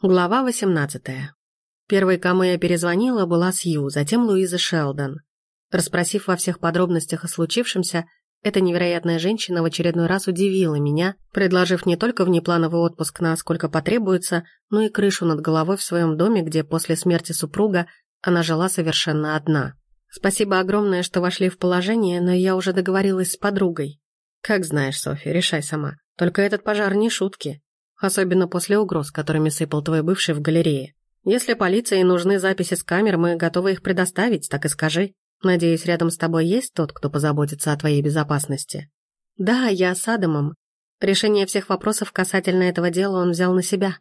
Глава 18. Первой, кому я перезвонила, была Сью, затем Луиза Шелдон. Расспросив во всех подробностях о случившемся, эта невероятная женщина в очередной раз удивила меня, предложив не только внеплановый отпуск на сколько потребуется, но и крышу над головой в своем доме, где после смерти супруга она жила совершенно одна. Спасибо огромное, что вошли в положение, но я уже договорилась с подругой. Как знаешь, Софья, решай сама. Только этот пожар не шутки. Особенно после угроз, которыми сыпал твой бывший в галерее. Если полиции нужны записи с камер, мы готовы их предоставить, так и скажи. Надеюсь, рядом с тобой есть тот, кто позаботится о твоей безопасности? Да, я с Адамом. Решение всех вопросов касательно этого дела он взял на себя.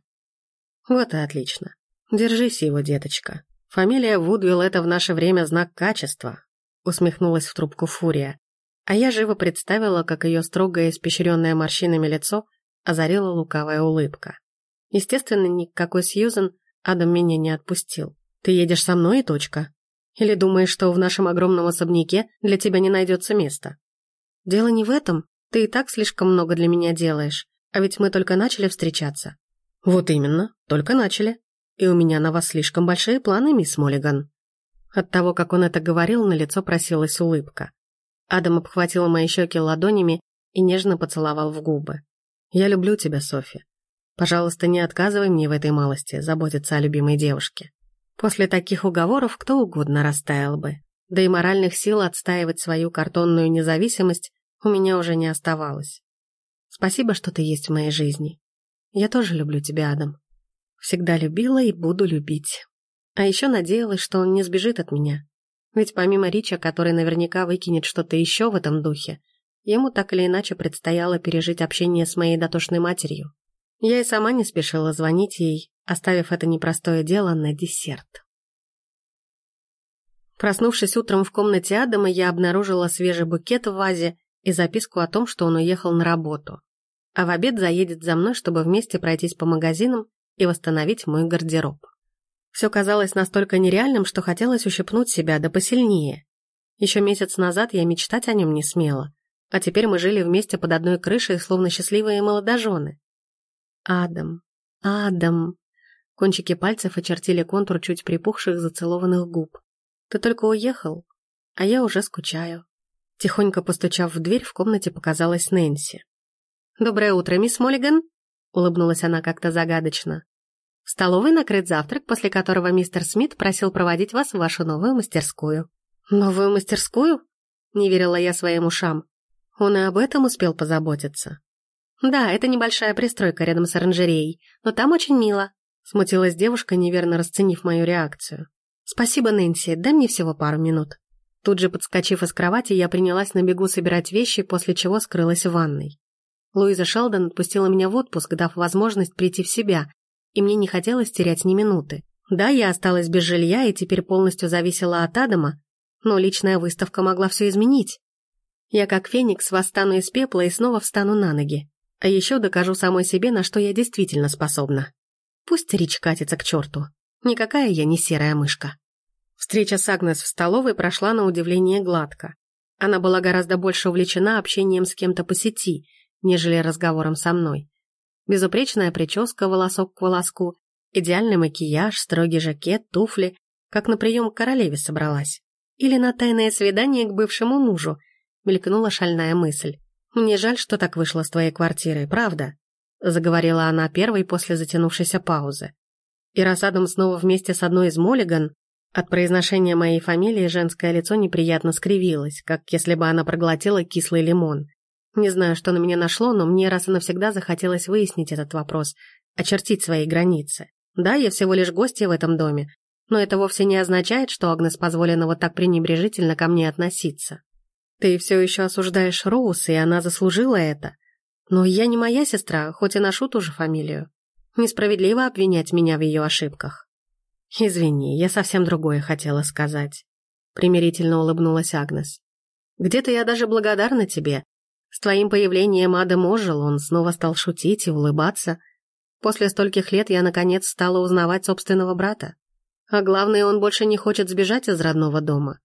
Вот и отлично. Держись его, деточка. Фамилия Вудвилл — это в наше время знак качества. Усмехнулась в трубку Фурия. А я живо представила, как ее строгое, испещренное морщинами лицо — озарила лукавая улыбка. Естественно, никакой Сьюзен Адам меня не отпустил. «Ты едешь со мной и точка. Или думаешь, что в нашем огромном особняке для тебя не найдется места?» «Дело не в этом. Ты и так слишком много для меня делаешь. А ведь мы только начали встречаться». «Вот именно, только начали. И у меня на вас слишком большие планы, мисс Моллиган». От того, как он это говорил, на лицо просилась улыбка. Адам обхватил мои щеки ладонями и нежно поцеловал в губы. Я люблю тебя, Софи. Пожалуйста, не отказывай мне в этой малости заботиться о любимой девушке. После таких уговоров кто угодно растаял бы. Да и моральных сил отстаивать свою картонную независимость у меня уже не оставалось. Спасибо, что ты есть в моей жизни. Я тоже люблю тебя, Адам. Всегда любила и буду любить. А еще надеялась, что он не сбежит от меня. Ведь помимо Рича, который наверняка выкинет что-то еще в этом духе, Ему так или иначе предстояло пережить общение с моей дотошной матерью. Я и сама не спешила звонить ей, оставив это непростое дело на десерт. Проснувшись утром в комнате Адама, я обнаружила свежий букет в вазе и записку о том, что он уехал на работу. А в обед заедет за мной, чтобы вместе пройтись по магазинам и восстановить мой гардероб. Все казалось настолько нереальным, что хотелось ущипнуть себя, да посильнее. Еще месяц назад я мечтать о нем не смела, а теперь мы жили вместе под одной крышей, словно счастливые молодожены. Адам, Адам. Кончики пальцев очертили контур чуть припухших зацелованных губ. Ты только уехал, а я уже скучаю. Тихонько постучав в дверь, в комнате показалась Нэнси. «Доброе утро, мисс Моллиган!» — улыбнулась она как-то загадочно. «В столовой накрыт завтрак, после которого мистер Смит просил проводить вас в вашу новую мастерскую». «Новую мастерскую?» — не верила я своим ушам. Он и об этом успел позаботиться. «Да, это небольшая пристройка рядом с оранжереей, но там очень мило», смутилась девушка, неверно расценив мою реакцию. «Спасибо, Нэнси, дай мне всего пару минут». Тут же, подскочив из кровати, я принялась на бегу собирать вещи, после чего скрылась в ванной. Луиза Шелдон отпустила меня в отпуск, дав возможность прийти в себя, и мне не хотелось терять ни минуты. Да, я осталась без жилья и теперь полностью зависела от Адама, но личная выставка могла все изменить. Я как феникс восстану из пепла и снова встану на ноги. А еще докажу самой себе, на что я действительно способна. Пусть Рич катится к черту. Никакая я не серая мышка. Встреча с Агнес в столовой прошла на удивление гладко. Она была гораздо больше увлечена общением с кем-то по сети, нежели разговором со мной. Безупречная прическа волосок к волоску, идеальный макияж, строгий жакет, туфли, как на прием к королеве собралась. Или на тайное свидание к бывшему мужу, мелькнула шальная мысль. «Мне жаль, что так вышло с твоей квартирой, правда?» заговорила она первой после затянувшейся паузы. И раз Адам снова вместе с одной из Моллиган, от произношения моей фамилии женское лицо неприятно скривилось, как если бы она проглотила кислый лимон. Не знаю, что на меня нашло, но мне раз и навсегда захотелось выяснить этот вопрос, очертить свои границы. Да, я всего лишь гостья в этом доме, но это вовсе не означает, что Агнес позволена вот так пренебрежительно ко мне относиться. Ты все еще осуждаешь Роуз, и она заслужила это. Но я не моя сестра, хоть и ношу ту же фамилию. Несправедливо обвинять меня в ее ошибках. Извини, я совсем другое хотела сказать. Примирительно улыбнулась Агнес. Где-то я даже благодарна тебе. С твоим появлением Адам ожил, он снова стал шутить и улыбаться. После стольких лет я, наконец, стала узнавать собственного брата. А главное, он больше не хочет сбежать из родного дома.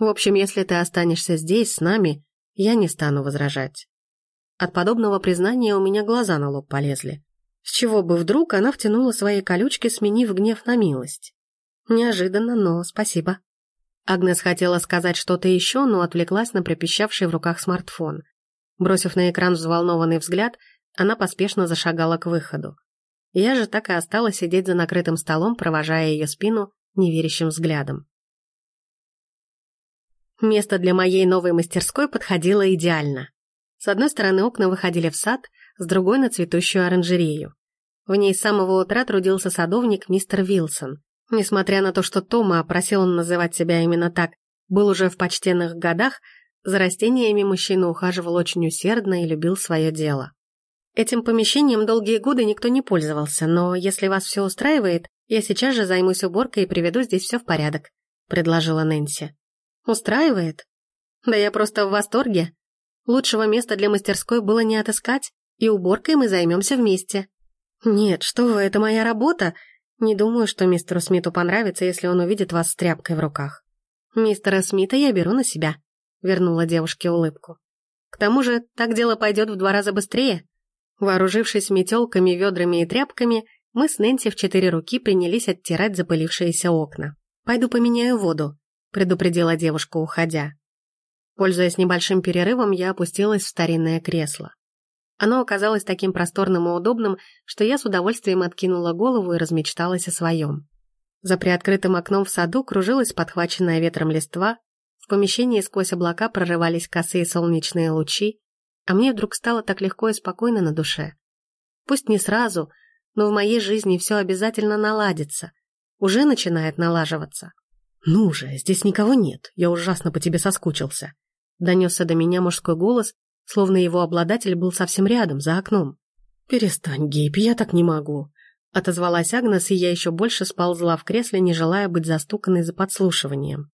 В общем, если ты останешься здесь с нами, я не стану возражать. От подобного признания у меня глаза на лоб полезли. С чего бы вдруг она втянула свои колючки, сменив гнев на милость? Неожиданно, но спасибо. Агнес хотела сказать что-то еще, но отвлеклась на пропищавший в руках смартфон. Бросив на экран взволнованный взгляд, она поспешно зашагала к выходу. Я же так и осталась сидеть за накрытым столом, провожая ее спину неверящим взглядом. Место для моей новой мастерской подходило идеально. С одной стороны окна выходили в сад, с другой — на цветущую оранжерею. В ней с самого утра трудился садовник мистер Вилсон. Несмотря на то, что Тома, просил он называть себя именно так, был уже в почтенных годах, за растениями мужчина ухаживал очень усердно и любил свое дело. Этим помещением долгие годы никто не пользовался, но если вас все устраивает, я сейчас же займусь уборкой и приведу здесь все в порядок», — предложила Нэнси. «Устраивает? Да я просто в восторге. Лучшего места для мастерской было не отыскать, и уборкой мы займемся вместе». «Нет, что вы, это моя работа. Не думаю, что мистеру Смиту понравится, если он увидит вас с тряпкой в руках». «Мистера Смита я беру на себя», — вернула девушке улыбку. «К тому же, так дело пойдет в два раза быстрее». Вооружившись метелками, ведрами и тряпками, мы с Нэнси в четыре руки принялись оттирать запылившиеся окна. «Пойду поменяю воду», — предупредила девушка, уходя. Пользуясь небольшим перерывом, я опустилась в старинное кресло. Оно оказалось таким просторным и удобным, что я с удовольствием откинула голову и размечталась о своем. За приоткрытым окном в саду кружилась подхваченная ветром листва, в помещении сквозь облака прорывались косые солнечные лучи, а мне вдруг стало так легко и спокойно на душе. Пусть не сразу, но в моей жизни все обязательно наладится. Уже начинает налаживаться. «Ну же, здесь никого нет, я ужасно по тебе соскучился», донесся до меня мужской голос, словно его обладатель был совсем рядом, за окном. «Перестань, Гейб, я так не могу», — отозвалась Агнес, и я еще больше сползла в кресле, не желая быть застуканной за подслушиванием.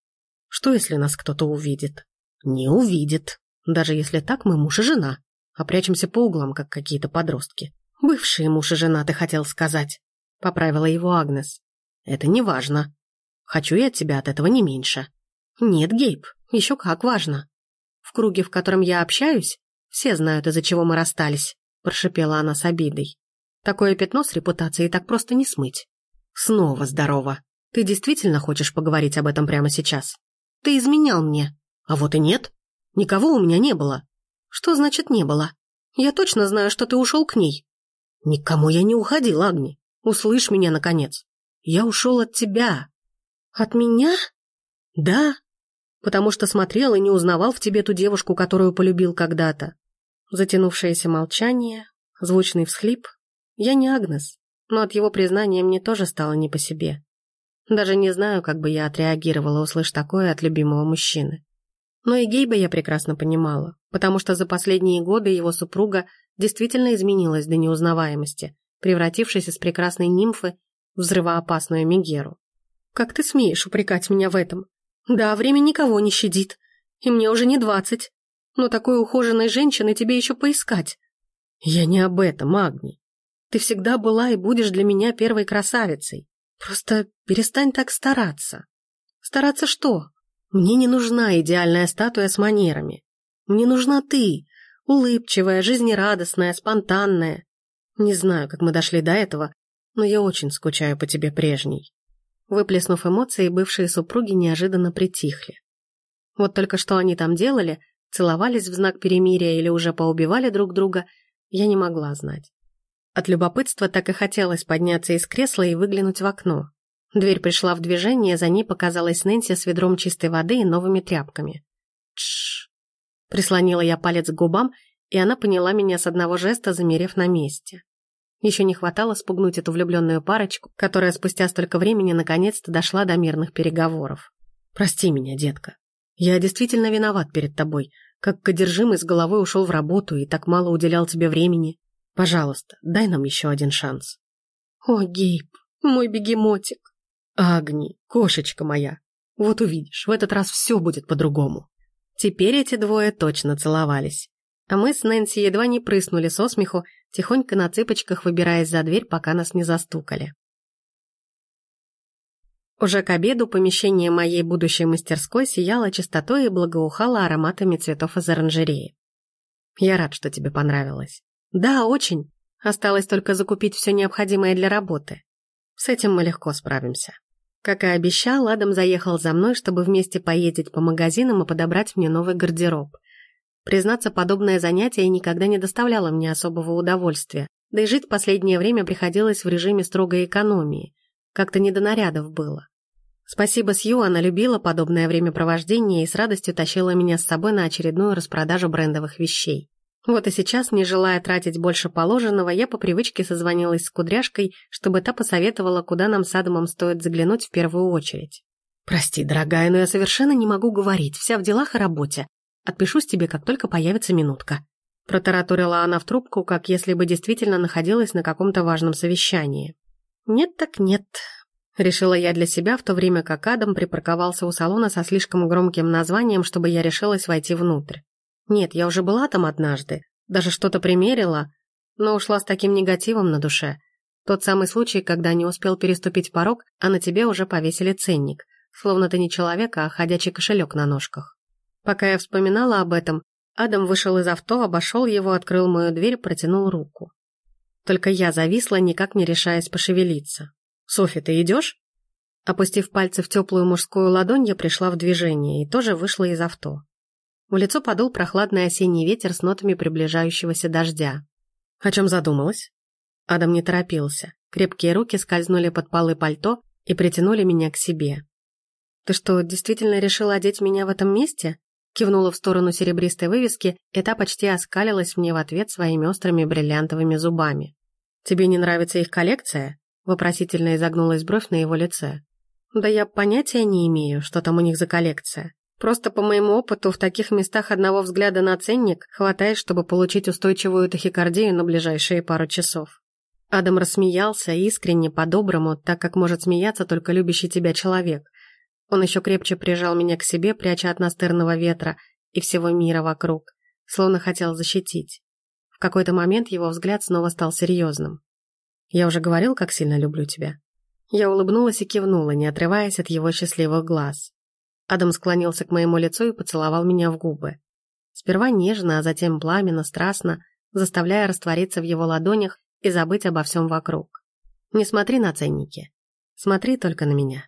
«Что, если нас кто-то увидит?» «Не увидит», даже если так, мы муж и жена, а прячемся по углам, как какие-то подростки. Бывшие муж и жена, ты хотел сказать. Поправила его Агнес. Это не важно. Хочу я от тебя от этого не меньше. Нет, Гейб, еще как важно. В круге, в котором я общаюсь, все знают, из-за чего мы расстались, прошипела она с обидой. Такое пятно с репутацией так просто не смыть. Снова здорово. Ты действительно хочешь поговорить об этом прямо сейчас? Ты изменял мне. А вот и нет. Никого у меня не было. Что значит не было? Я точно знаю, что ты ушел к ней. Никому я не уходил, Агни. Услышь меня, наконец. Я ушел от тебя. От меня? Да. Потому что смотрел и не узнавал в тебе ту девушку, которую полюбил когда-то. Затянувшееся молчание, звучный всхлип. Я не Агнес, но от его признания мне тоже стало не по себе. Даже не знаю, как бы я отреагировала, услышь такое от любимого мужчины. Но и Гейба я прекрасно понимала, потому что за последние годы его супруга действительно изменилась до неузнаваемости, превратившись из прекрасной нимфы в взрывоопасную Мегеру. «Как ты смеешь упрекать меня в этом? Да, время никого не щадит, и мне уже не двадцать, но такой ухоженной женщины тебе еще поискать». «Я не об этом, Агни. Ты всегда была и будешь для меня первой красавицей. Просто перестань так стараться». «Стараться что? Мне не нужна идеальная статуя с манерами. Мне нужна ты, улыбчивая, жизнерадостная, спонтанная. Не знаю, как мы дошли до этого, но я очень скучаю по тебе прежней. Выплеснув эмоции, бывшие супруги неожиданно притихли. Вот только что они там делали, целовались в знак перемирия или уже поубивали друг друга, я не могла знать. От любопытства так и хотелось подняться из кресла и выглянуть в окно. Дверь пришла в движение, за ней показалась Нэнси с ведром чистой воды и новыми тряпками. Тш! Прислонила я палец к губам, и она поняла меня с одного жеста, замерев на месте. Еще не хватало спугнуть эту влюбленную парочку, которая спустя столько времени наконец-то дошла до мирных переговоров. «Прости меня, детка. Я действительно виноват перед тобой, как одержимый с головой ушел в работу и так мало уделял тебе времени. Пожалуйста, дай нам еще один шанс». «О, Гейб, мой бегемотик!» Агни, кошечка моя, вот увидишь, в этот раз все будет по-другому. Теперь эти двое точно целовались. А мы с Нэнси едва не прыснули со смеху, тихонько на цыпочках выбираясь за дверь, пока нас не застукали. Уже к обеду помещение моей будущей мастерской сияло чистотой и благоухало ароматами цветов из оранжереи. Я рад, что тебе понравилось. Да, очень. Осталось только закупить все необходимое для работы. С этим мы легко справимся. Как и обещал, Адам заехал за мной, чтобы вместе поездить по магазинам и подобрать мне новый гардероб. Признаться, подобное занятие никогда не доставляло мне особого удовольствия, да и жить последнее время приходилось в режиме строгой экономии. Как-то не до нарядов было. Спасибо Сью, она любила подобное времяпровождение и с радостью тащила меня с собой на очередную распродажу брендовых вещей. Вот и сейчас, не желая тратить больше положенного, я по привычке созвонилась с Кудряшкой, чтобы та посоветовала, куда нам с Адамом стоит заглянуть в первую очередь. «Прости, дорогая, но я совершенно не могу говорить, вся в делах и работе. Отпишусь тебе, как только появится минутка». Протараторила она в трубку, как если бы действительно находилась на каком-то важном совещании. «Нет так нет», — решила я для себя, в то время как Адам припарковался у салона со слишком громким названием, чтобы я решилась войти внутрь. Нет, я уже была там однажды, даже что-то примерила, но ушла с таким негативом на душе. Тот самый случай, когда не успел переступить порог, а на тебе уже повесили ценник, словно ты не человек, а ходячий кошелек на ножках. Пока я вспоминала об этом, Адам вышел из авто, обошел его, открыл мою дверь, протянул руку. Только я зависла, никак не решаясь пошевелиться. «Софи, ты идешь?» Опустив пальцы в теплую мужскую ладонь, я пришла в движение и тоже вышла из авто. В лицо подул прохладный осенний ветер с нотами приближающегося дождя. О чем задумалась? Адам не торопился. Крепкие руки скользнули под полы пальто и притянули меня к себе. «Ты что, действительно решила одеть меня в этом месте?» Кивнула в сторону серебристой вывески, и та почти оскалилась мне в ответ своими острыми бриллиантовыми зубами. «Тебе не нравится их коллекция?» Вопросительно изогнулась бровь на его лице. «Да я понятия не имею, что там у них за коллекция. Просто по моему опыту, в таких местах одного взгляда на ценник хватает, чтобы получить устойчивую тахикардию на ближайшие пару часов. Адам рассмеялся искренне, по-доброму, так как может смеяться только любящий тебя человек. Он еще крепче прижал меня к себе, пряча от настырного ветра и всего мира вокруг, словно хотел защитить. В какой-то момент его взгляд снова стал серьезным. «Я уже говорил, как сильно люблю тебя». Я улыбнулась и кивнула, не отрываясь от его счастливых глаз. Адам склонился к моему лицу и поцеловал меня в губы. Сперва нежно, а затем пламенно, страстно, заставляя раствориться в его ладонях и забыть обо всем вокруг. Не смотри на ценники. Смотри только на меня.